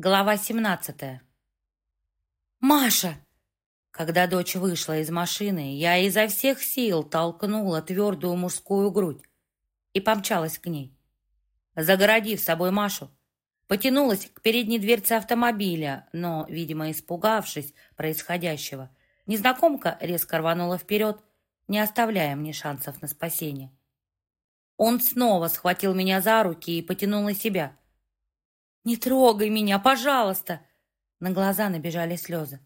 Глава 17 «Маша!» Когда дочь вышла из машины, я изо всех сил толкнула твердую мужскую грудь и помчалась к ней. Загородив собой Машу, потянулась к передней дверце автомобиля, но, видимо, испугавшись происходящего, незнакомка резко рванула вперед, не оставляя мне шансов на спасение. Он снова схватил меня за руки и потянул на себя – «Не трогай меня, пожалуйста!» На глаза набежали слезы.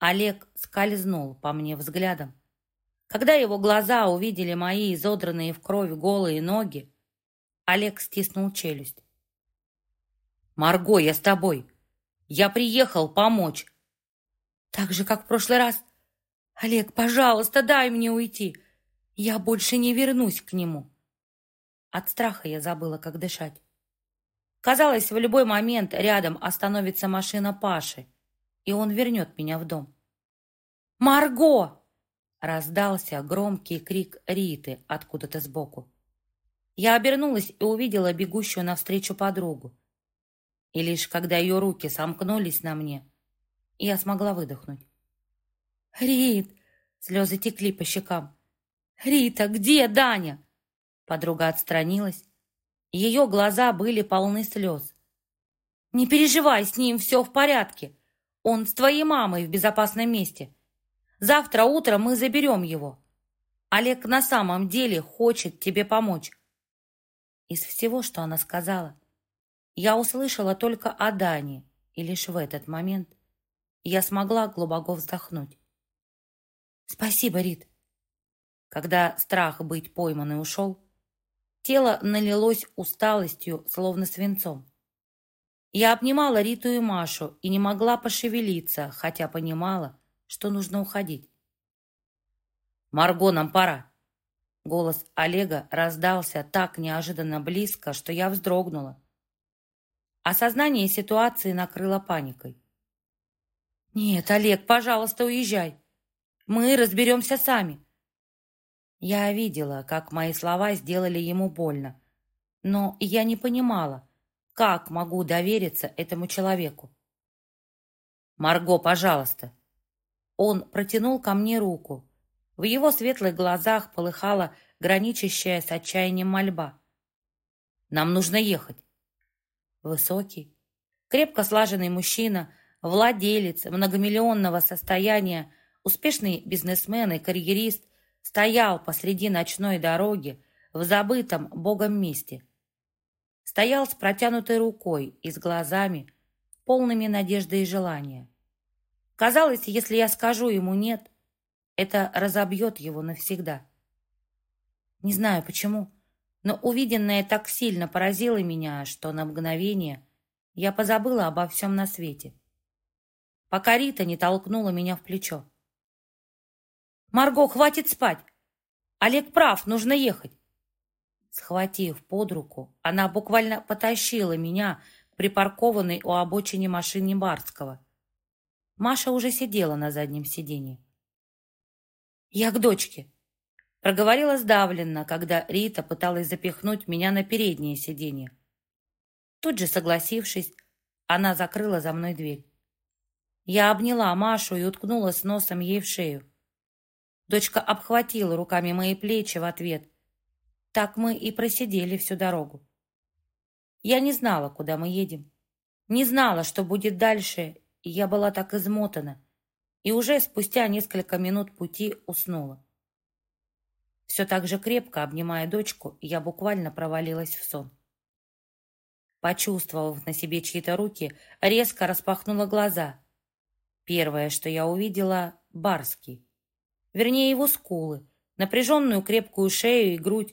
Олег скользнул по мне взглядом. Когда его глаза увидели мои изодранные в кровь голые ноги, Олег стиснул челюсть. «Марго, я с тобой. Я приехал помочь». «Так же, как в прошлый раз. Олег, пожалуйста, дай мне уйти. Я больше не вернусь к нему». От страха я забыла, как дышать. Казалось, в любой момент рядом остановится машина Паши, и он вернет меня в дом. «Марго!» — раздался громкий крик Риты откуда-то сбоку. Я обернулась и увидела бегущую навстречу подругу. И лишь когда ее руки сомкнулись на мне, я смогла выдохнуть. «Рит!» — слезы текли по щекам. «Рита, где Даня?» Подруга отстранилась, ее глаза были полны слез. «Не переживай, с ним все в порядке. Он с твоей мамой в безопасном месте. Завтра утром мы заберем его. Олег на самом деле хочет тебе помочь». Из всего, что она сказала, я услышала только о Дане, и лишь в этот момент я смогла глубоко вздохнуть. «Спасибо, Рит». Когда страх быть пойманной ушел, Тело налилось усталостью, словно свинцом. Я обнимала Риту и Машу и не могла пошевелиться, хотя понимала, что нужно уходить. «Марго, нам пора!» Голос Олега раздался так неожиданно близко, что я вздрогнула. Осознание ситуации накрыло паникой. «Нет, Олег, пожалуйста, уезжай. Мы разберемся сами. Я видела, как мои слова сделали ему больно, но я не понимала, как могу довериться этому человеку. «Марго, пожалуйста!» Он протянул ко мне руку. В его светлых глазах полыхала граничащая с отчаянием мольба. «Нам нужно ехать!» Высокий, крепко слаженный мужчина, владелец многомиллионного состояния, успешный бизнесмен и карьерист – стоял посреди ночной дороги в забытом Богом месте. Стоял с протянутой рукой и с глазами, полными надежды и желания. Казалось, если я скажу ему «нет», это разобьет его навсегда. Не знаю почему, но увиденное так сильно поразило меня, что на мгновение я позабыла обо всем на свете. Пока Рита не толкнула меня в плечо. «Марго, хватит спать! Олег прав, нужно ехать!» Схватив под руку, она буквально потащила меня припаркованной у обочины машине Барского. Маша уже сидела на заднем сиденье. «Я к дочке», — проговорила сдавленно, когда Рита пыталась запихнуть меня на переднее сиденье. Тут же согласившись, она закрыла за мной дверь. Я обняла Машу и уткнулась носом ей в шею. Дочка обхватила руками мои плечи в ответ. Так мы и просидели всю дорогу. Я не знала, куда мы едем. Не знала, что будет дальше, и я была так измотана. И уже спустя несколько минут пути уснула. Все так же крепко обнимая дочку, я буквально провалилась в сон. Почувствовав на себе чьи-то руки, резко распахнула глаза. Первое, что я увидела — Барский вернее его скулы, напряженную крепкую шею и грудь.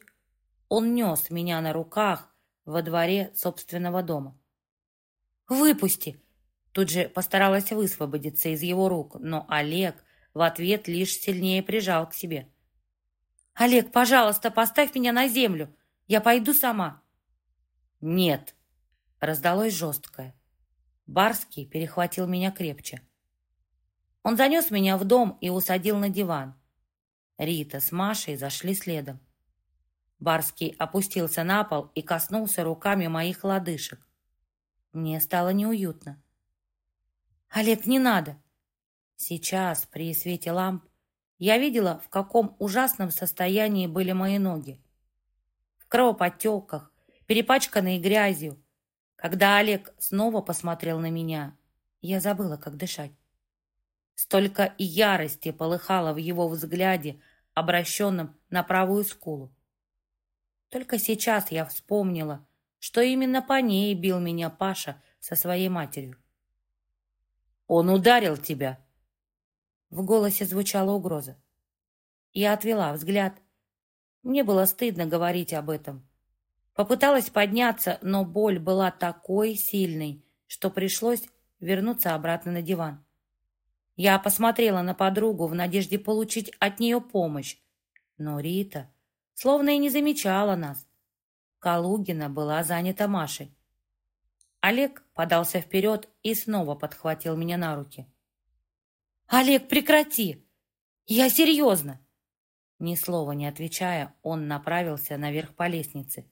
Он нес меня на руках во дворе собственного дома. «Выпусти!» Тут же постаралась высвободиться из его рук, но Олег в ответ лишь сильнее прижал к себе. «Олег, пожалуйста, поставь меня на землю. Я пойду сама». «Нет!» — раздалось жесткое. Барский перехватил меня крепче. Он занес меня в дом и усадил на диван. Рита с Машей зашли следом. Барский опустился на пол и коснулся руками моих лодыжек. Мне стало неуютно. «Олег, не надо!» Сейчас, при свете ламп, я видела, в каком ужасном состоянии были мои ноги. В кровоподтеках, перепачканные грязью. Когда Олег снова посмотрел на меня, я забыла, как дышать. Столько ярости полыхало в его взгляде, обращенном на правую скулу. Только сейчас я вспомнила, что именно по ней бил меня Паша со своей матерью. «Он ударил тебя!» В голосе звучала угроза. Я отвела взгляд. Мне было стыдно говорить об этом. Попыталась подняться, но боль была такой сильной, что пришлось вернуться обратно на диван. Я посмотрела на подругу в надежде получить от нее помощь. Но Рита словно и не замечала нас. Калугина была занята Машей. Олег подался вперед и снова подхватил меня на руки. «Олег, прекрати! Я серьезно!» Ни слова не отвечая, он направился наверх по лестнице.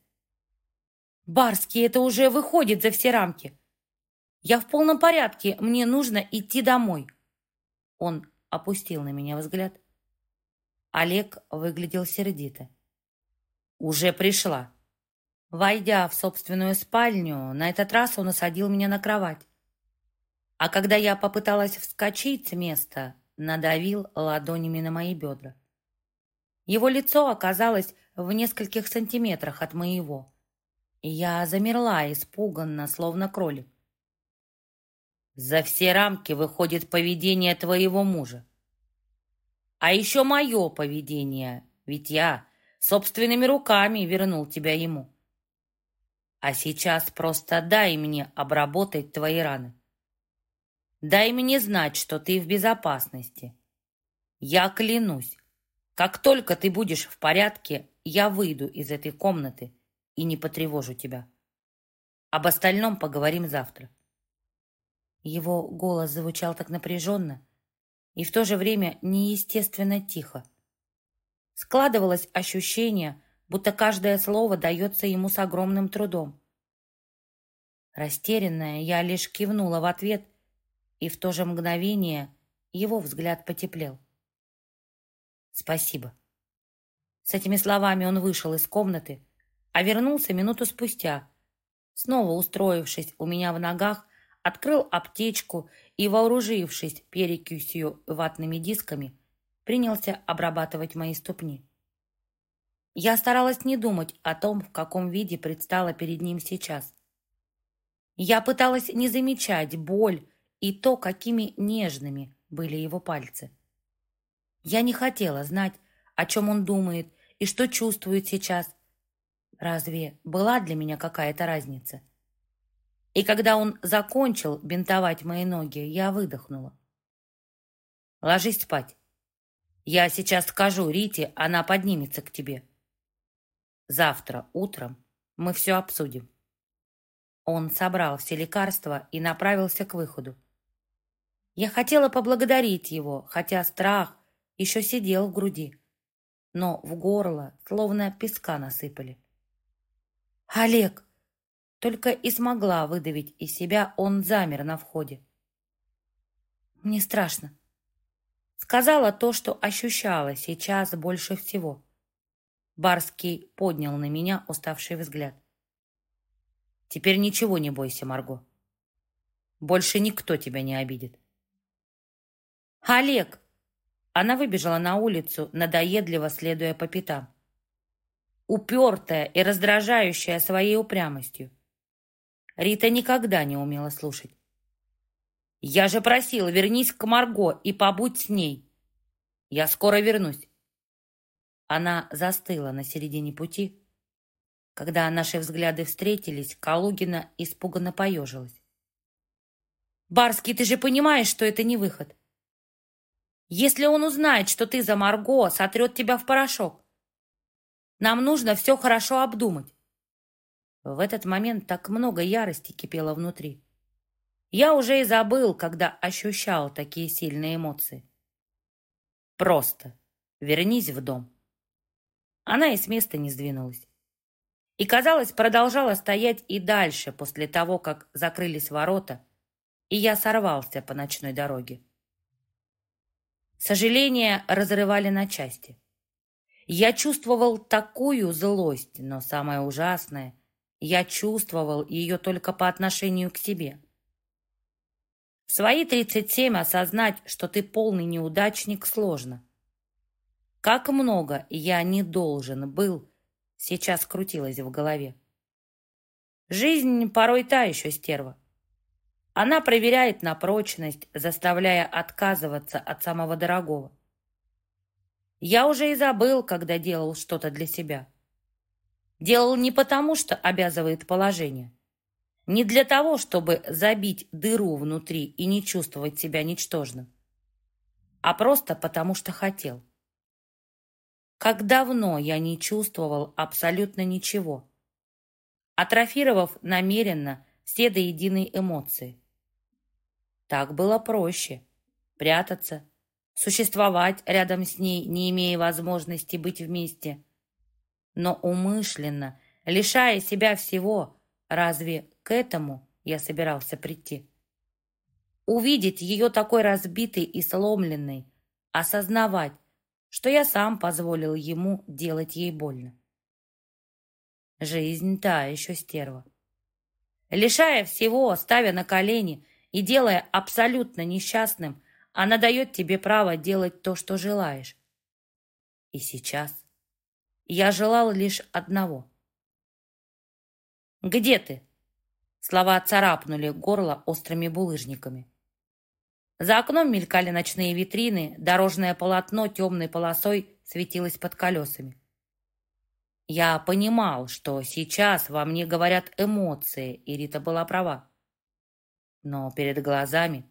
«Барский, это уже выходит за все рамки! Я в полном порядке, мне нужно идти домой!» Он опустил на меня взгляд. Олег выглядел сердито. «Уже пришла». Войдя в собственную спальню, на этот раз он усадил меня на кровать. А когда я попыталась вскочить с места, надавил ладонями на мои бедра. Его лицо оказалось в нескольких сантиметрах от моего. Я замерла, испуганно, словно кролик. За все рамки выходит поведение твоего мужа. А еще мое поведение, ведь я собственными руками вернул тебя ему. А сейчас просто дай мне обработать твои раны. Дай мне знать, что ты в безопасности. Я клянусь, как только ты будешь в порядке, я выйду из этой комнаты и не потревожу тебя. Об остальном поговорим завтра. Его голос звучал так напряженно и в то же время неестественно тихо. Складывалось ощущение, будто каждое слово дается ему с огромным трудом. Растерянная, я лишь кивнула в ответ, и в то же мгновение его взгляд потеплел. «Спасибо». С этими словами он вышел из комнаты, а вернулся минуту спустя, снова устроившись у меня в ногах открыл аптечку и, вооружившись перекисью ватными дисками, принялся обрабатывать мои ступни. Я старалась не думать о том, в каком виде предстала перед ним сейчас. Я пыталась не замечать боль и то, какими нежными были его пальцы. Я не хотела знать, о чем он думает и что чувствует сейчас. Разве была для меня какая-то разница? И когда он закончил бинтовать мои ноги, я выдохнула. «Ложись спать. Я сейчас скажу Рите, она поднимется к тебе. Завтра утром мы все обсудим». Он собрал все лекарства и направился к выходу. Я хотела поблагодарить его, хотя страх еще сидел в груди, но в горло словно песка насыпали. «Олег!» Только и смогла выдавить из себя, он замер на входе. «Мне страшно». Сказала то, что ощущала сейчас больше всего. Барский поднял на меня уставший взгляд. «Теперь ничего не бойся, Марго. Больше никто тебя не обидит». «Олег!» Она выбежала на улицу, надоедливо следуя по пятам. Упертая и раздражающая своей упрямостью. Рита никогда не умела слушать. «Я же просила, вернись к Марго и побудь с ней. Я скоро вернусь». Она застыла на середине пути. Когда наши взгляды встретились, Калугина испуганно поежилась. «Барский, ты же понимаешь, что это не выход. Если он узнает, что ты за Марго, сотрет тебя в порошок. Нам нужно все хорошо обдумать. В этот момент так много ярости кипело внутри. Я уже и забыл, когда ощущал такие сильные эмоции. Просто вернись в дом. Она и с места не сдвинулась. И, казалось, продолжала стоять и дальше после того, как закрылись ворота, и я сорвался по ночной дороге. Сожаления разрывали на части. Я чувствовал такую злость, но самое ужасное, я чувствовал ее только по отношению к себе. В свои 37 осознать, что ты полный неудачник, сложно. Как много я не должен был, сейчас крутилось в голове. Жизнь порой та еще стерва. Она проверяет на прочность, заставляя отказываться от самого дорогого. Я уже и забыл, когда делал что-то для себя. Делал не потому, что обязывает положение. Не для того, чтобы забить дыру внутри и не чувствовать себя ничтожным. А просто потому, что хотел. Как давно я не чувствовал абсолютно ничего, атрофировав намеренно все до единой эмоции. Так было проще. Прятаться, существовать рядом с ней, не имея возможности быть вместе. Но умышленно, лишая себя всего, разве к этому я собирался прийти? Увидеть ее такой разбитой и сломленной, осознавать, что я сам позволил ему делать ей больно. Жизнь та еще стерва. Лишая всего, ставя на колени, и делая абсолютно несчастным, она дает тебе право делать то, что желаешь. И сейчас я желал лишь одного. «Где ты?» Слова царапнули горло острыми булыжниками. За окном мелькали ночные витрины, дорожное полотно темной полосой светилось под колесами. Я понимал, что сейчас во мне говорят эмоции, и Рита была права. Но перед глазами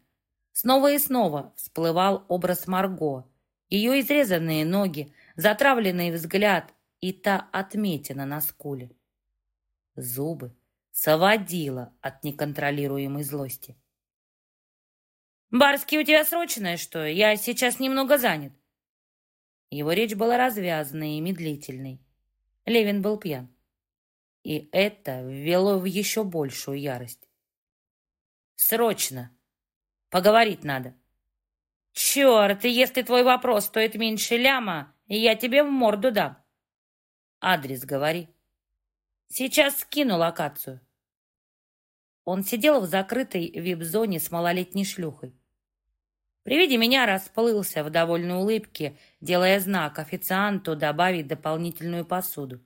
снова и снова всплывал образ Марго, ее изрезанные ноги, затравленный взгляд и та отметина на скуле. Зубы соводила от неконтролируемой злости. «Барский, у тебя срочное, что? Я сейчас немного занят». Его речь была развязанной и медлительной. Левин был пьян. И это ввело в еще большую ярость. Срочно. Поговорить надо. Черт, если твой вопрос стоит меньше ляма, я тебе в морду дам. Адрес говори. Сейчас скину локацию. Он сидел в закрытой вип-зоне с малолетней шлюхой. При виде меня расплылся в довольной улыбке, делая знак официанту добавить дополнительную посуду.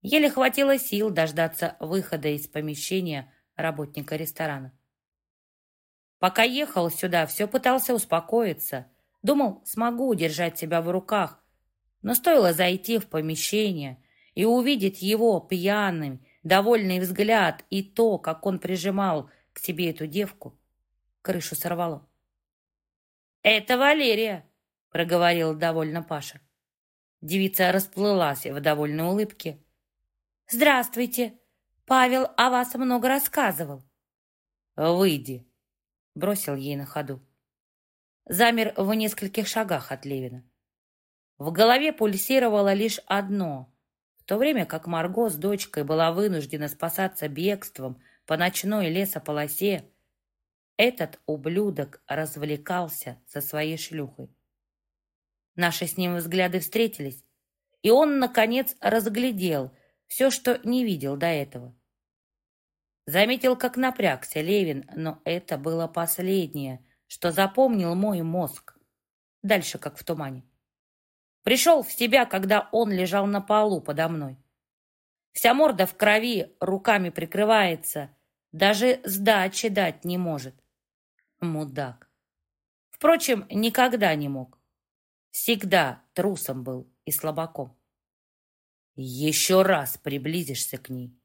Еле хватило сил дождаться выхода из помещения работника ресторана. Пока ехал сюда, все пытался успокоиться. Думал, смогу удержать себя в руках. Но стоило зайти в помещение и увидеть его пьяным, довольный взгляд и то, как он прижимал к себе эту девку, крышу сорвало. «Это Валерия», — проговорил довольно Паша. Девица расплылась в довольной улыбке. «Здравствуйте», Павел о вас много рассказывал. Выйди, бросил ей на ходу. Замер в нескольких шагах от Левина. В голове пульсировало лишь одно. В то время как Марго с дочкой была вынуждена спасаться бегством по ночной лесополосе, этот ублюдок развлекался со своей шлюхой. Наши с ним взгляды встретились, и он, наконец, разглядел — все, что не видел до этого. Заметил, как напрягся Левин, но это было последнее, что запомнил мой мозг. Дальше, как в тумане. Пришел в себя, когда он лежал на полу подо мной. Вся морда в крови, руками прикрывается, даже сдачи дать не может. Мудак. Впрочем, никогда не мог. Всегда трусом был и слабаком. Еще раз приблизишься к ней.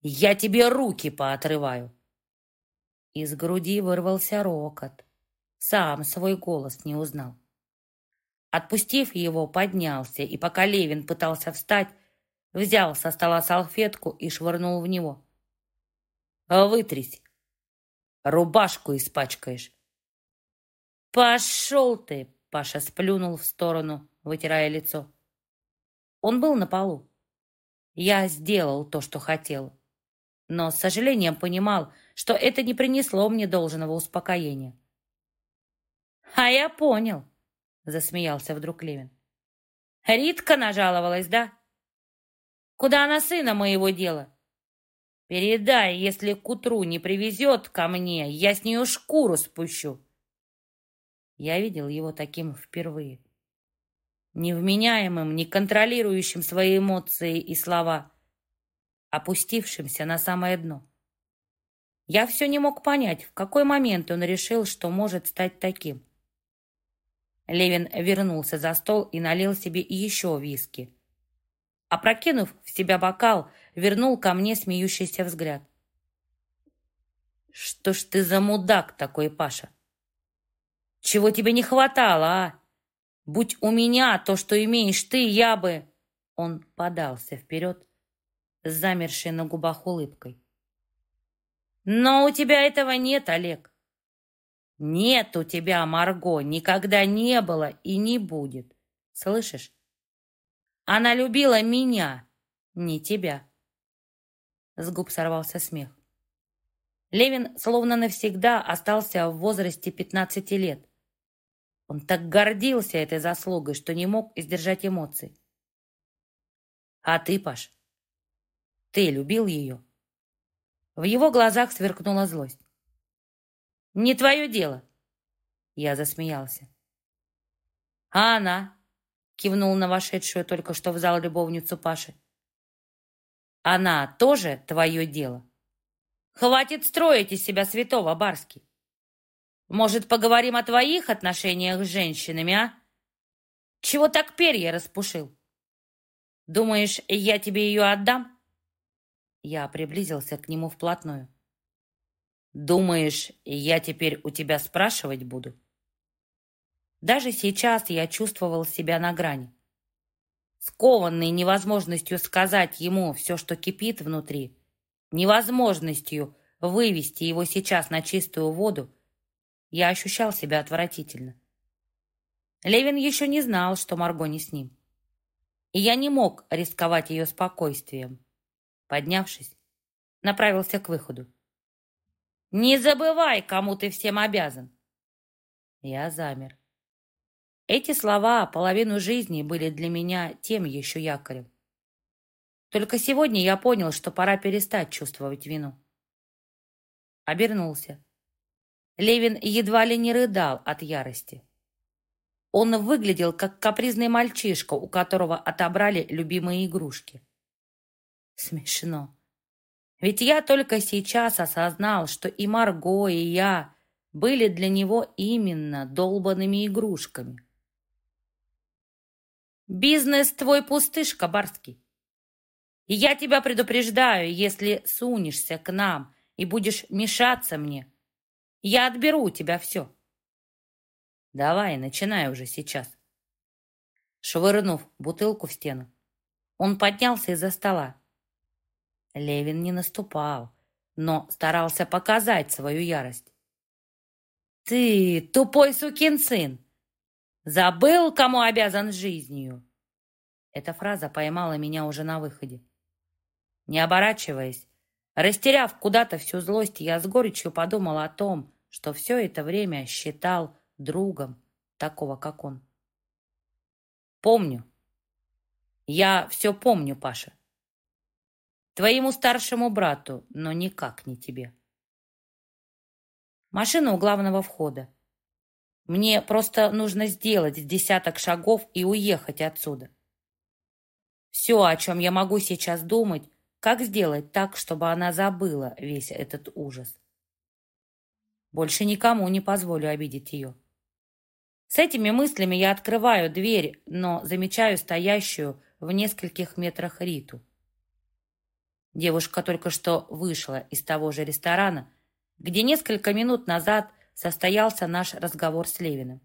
Я тебе руки поотрываю. Из груди вырвался рокот. Сам свой голос не узнал. Отпустив его, поднялся, и пока Левин пытался встать, взял со стола салфетку и швырнул в него. «Вытрись! Рубашку испачкаешь!» «Пошел ты!» — Паша сплюнул в сторону, вытирая лицо. Он был на полу. Я сделал то, что хотел. Но с сожалением понимал, что это не принесло мне должного успокоения. «А я понял», — засмеялся вдруг Левин. «Ритка нажаловалась, да? Куда она сына моего дела? Передай, если к утру не привезет ко мне, я с нее шкуру спущу». Я видел его таким впервые невменяемым, не контролирующим свои эмоции и слова, опустившимся на самое дно. Я все не мог понять, в какой момент он решил, что может стать таким. Левин вернулся за стол и налил себе еще виски. Опрокинув в себя бокал, вернул ко мне смеющийся взгляд. «Что ж ты за мудак такой, Паша? Чего тебе не хватало, а? Будь у меня то, что имеешь ты, я бы...» Он подался вперед, с замершей на губах улыбкой. «Но у тебя этого нет, Олег. Нет у тебя, Марго, никогда не было и не будет. Слышишь? Она любила меня, не тебя». С губ сорвался смех. Левин словно навсегда остался в возрасте 15 лет. Он так гордился этой заслугой, что не мог издержать эмоций. «А ты, Паш, ты любил ее?» В его глазах сверкнула злость. «Не твое дело!» Я засмеялся. «А она?» — кивнул на вошедшую только что в зал любовницу Паши. «Она тоже твое дело?» «Хватит строить из себя святого, Барский! Может, поговорим о твоих отношениях с женщинами, а? Чего так перья распушил? Думаешь, я тебе ее отдам?» Я приблизился к нему вплотную. «Думаешь, я теперь у тебя спрашивать буду?» Даже сейчас я чувствовал себя на грани. Скованный невозможностью сказать ему все, что кипит внутри, невозможностью вывести его сейчас на чистую воду, я ощущал себя отвратительно. Левин еще не знал, что Марго не с ним. И я не мог рисковать ее спокойствием. Поднявшись, направился к выходу. «Не забывай, кому ты всем обязан!» Я замер. Эти слова половину жизни были для меня тем еще якорем. Только сегодня я понял, что пора перестать чувствовать вину. Обернулся. Левин едва ли не рыдал от ярости. Он выглядел как капризный мальчишка, у которого отобрали любимые игрушки. Смешно. Ведь я только сейчас осознал, что и Марго, и я были для него именно долбанными игрушками. «Бизнес твой пустышка, Барский. И я тебя предупреждаю, если сунешься к нам и будешь мешаться мне, я отберу у тебя все. Давай, начинай уже сейчас. Швырнув бутылку в стену, он поднялся из-за стола. Левин не наступал, но старался показать свою ярость. «Ты тупой сукин сын! Забыл, кому обязан жизнью!» Эта фраза поймала меня уже на выходе. Не оборачиваясь, Растеряв куда-то всю злость, я с горечью подумал о том, что все это время считал другом такого, как он. Помню. Я все помню, Паша. Твоему старшему брату, но никак не тебе. Машина у главного входа. Мне просто нужно сделать десяток шагов и уехать отсюда. Все, о чем я могу сейчас думать, как сделать так, чтобы она забыла весь этот ужас? Больше никому не позволю обидеть ее. С этими мыслями я открываю дверь, но замечаю стоящую в нескольких метрах Риту. Девушка только что вышла из того же ресторана, где несколько минут назад состоялся наш разговор с Левиным.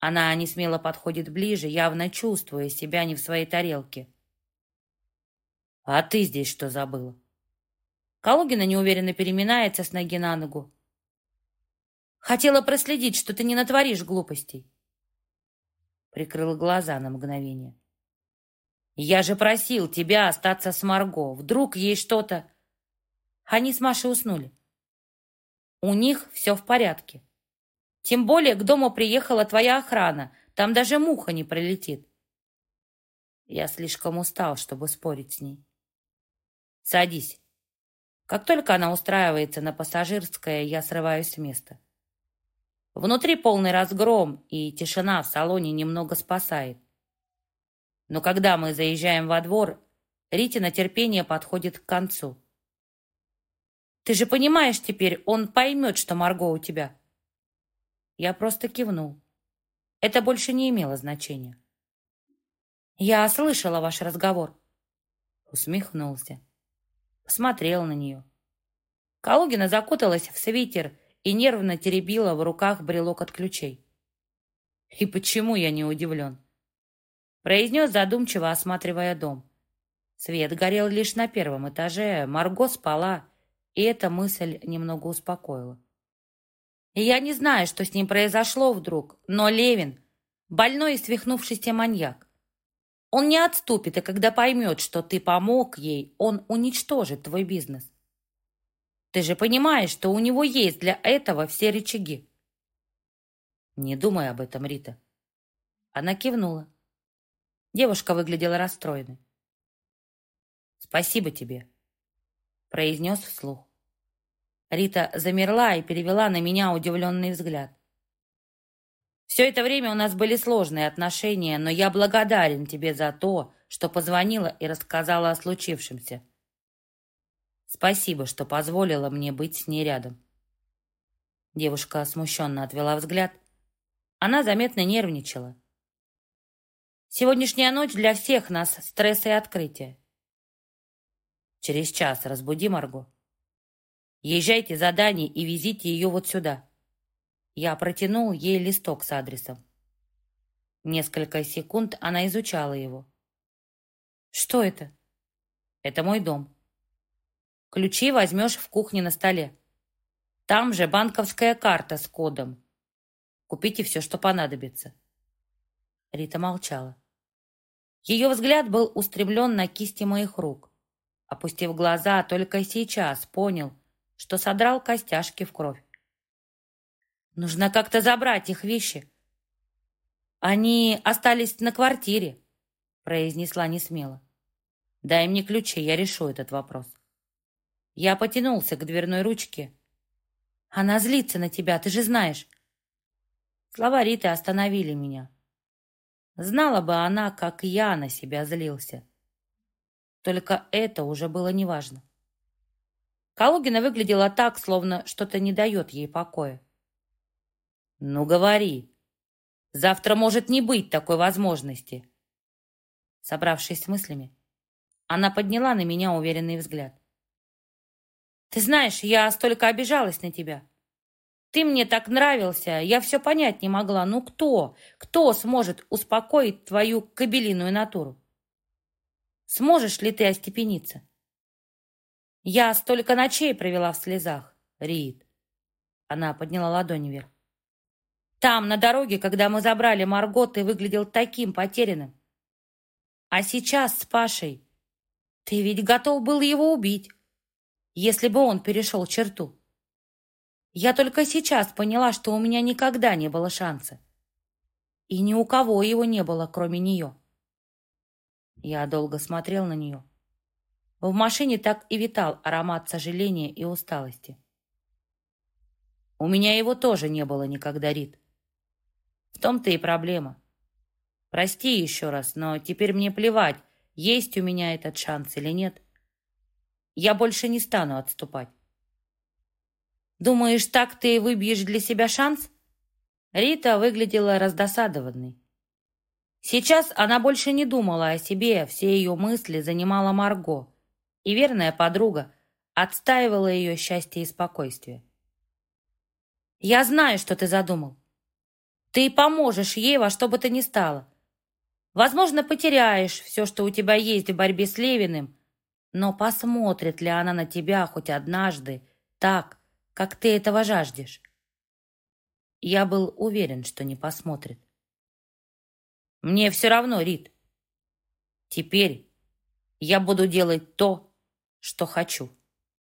Она не смело подходит ближе, явно чувствуя себя не в своей тарелке. «А ты здесь что забыла?» Калугина неуверенно переминается с ноги на ногу. «Хотела проследить, что ты не натворишь глупостей». Прикрыла глаза на мгновение. Я же просил тебя остаться с Марго. Вдруг ей что-то...» Они с Машей уснули. У них все в порядке. Тем более к дому приехала твоя охрана. Там даже муха не пролетит. Я слишком устал, чтобы спорить с ней. Садись. Как только она устраивается на пассажирское, я срываюсь с места. Внутри полный разгром, и тишина в салоне немного спасает. Но когда мы заезжаем во двор, Ритина терпение подходит к концу. «Ты же понимаешь теперь, он поймет, что Марго у тебя». Я просто кивнул. Это больше не имело значения. «Я слышала ваш разговор». Усмехнулся. Посмотрел на нее. Калугина закуталась в свитер и нервно теребила в руках брелок от ключей. И почему я не удивлен? Произнес задумчиво, осматривая дом. Свет горел лишь на первом этаже, Марго спала, и эта мысль немного успокоила. Я не знаю, что с ним произошло вдруг, но Левин — больной и свихнувшийся маньяк. Он не отступит, и когда поймет, что ты помог ей, он уничтожит твой бизнес. Ты же понимаешь, что у него есть для этого все рычаги. Не думай об этом, Рита. Она кивнула. Девушка выглядела расстроенной. «Спасибо тебе», — произнес вслух. Рита замерла и перевела на меня удивленный взгляд. Все это время у нас были сложные отношения, но я благодарен тебе за то, что позвонила и рассказала о случившемся. Спасибо, что позволила мне быть с ней рядом. Девушка смущенно отвела взгляд. Она заметно нервничала. Сегодняшняя ночь для всех нас стресс и открытие. Через час разбуди Марго. Езжайте за Даней и везите ее вот сюда. Я протянул ей листок с адресом. Несколько секунд она изучала его. «Что это?» «Это мой дом. Ключи возьмешь в кухне на столе. Там же банковская карта с кодом. Купите все, что понадобится». Рита молчала. Ее взгляд был устремлен на кисти моих рук. Опустив глаза, только сейчас понял, что содрал костяшки в кровь. Нужно как-то забрать их вещи. Они остались на квартире, произнесла несмело. Дай мне ключи, я решу этот вопрос. Я потянулся к дверной ручке. Она злится на тебя, ты же знаешь. Слова Риты остановили меня. Знала бы она, как я на себя злился. Только это уже было неважно. Калугина выглядела так, словно что-то не дает ей покоя. «Ну, говори. Завтра может не быть такой возможности». Собравшись с мыслями, она подняла на меня уверенный взгляд. «Ты знаешь, я столько обижалась на тебя. Ты мне так нравился, я все понять не могла. Ну кто, кто сможет успокоить твою кабелиную натуру? Сможешь ли ты остепениться?» «Я столько ночей провела в слезах, Рид». Она подняла ладонь вверх. Там, на дороге, когда мы забрали Марго, ты выглядел таким потерянным. А сейчас с Пашей ты ведь готов был его убить, если бы он перешел черту. Я только сейчас поняла, что у меня никогда не было шанса. И ни у кого его не было, кроме нее. Я долго смотрел на нее. В машине так и витал аромат сожаления и усталости. У меня его тоже не было никогда, Рит. В том-то и проблема. Прости еще раз, но теперь мне плевать, есть у меня этот шанс или нет. Я больше не стану отступать. Думаешь, так ты выбьешь для себя шанс? Рита выглядела раздосадованной. Сейчас она больше не думала о себе, все ее мысли занимала Марго, и верная подруга отстаивала ее счастье и спокойствие. «Я знаю, что ты задумал. Ты поможешь ей во что бы то ни стало. Возможно, потеряешь все, что у тебя есть в борьбе с Левиным, но посмотрит ли она на тебя хоть однажды так, как ты этого жаждешь? Я был уверен, что не посмотрит. Мне все равно, Рит. Теперь я буду делать то, что хочу.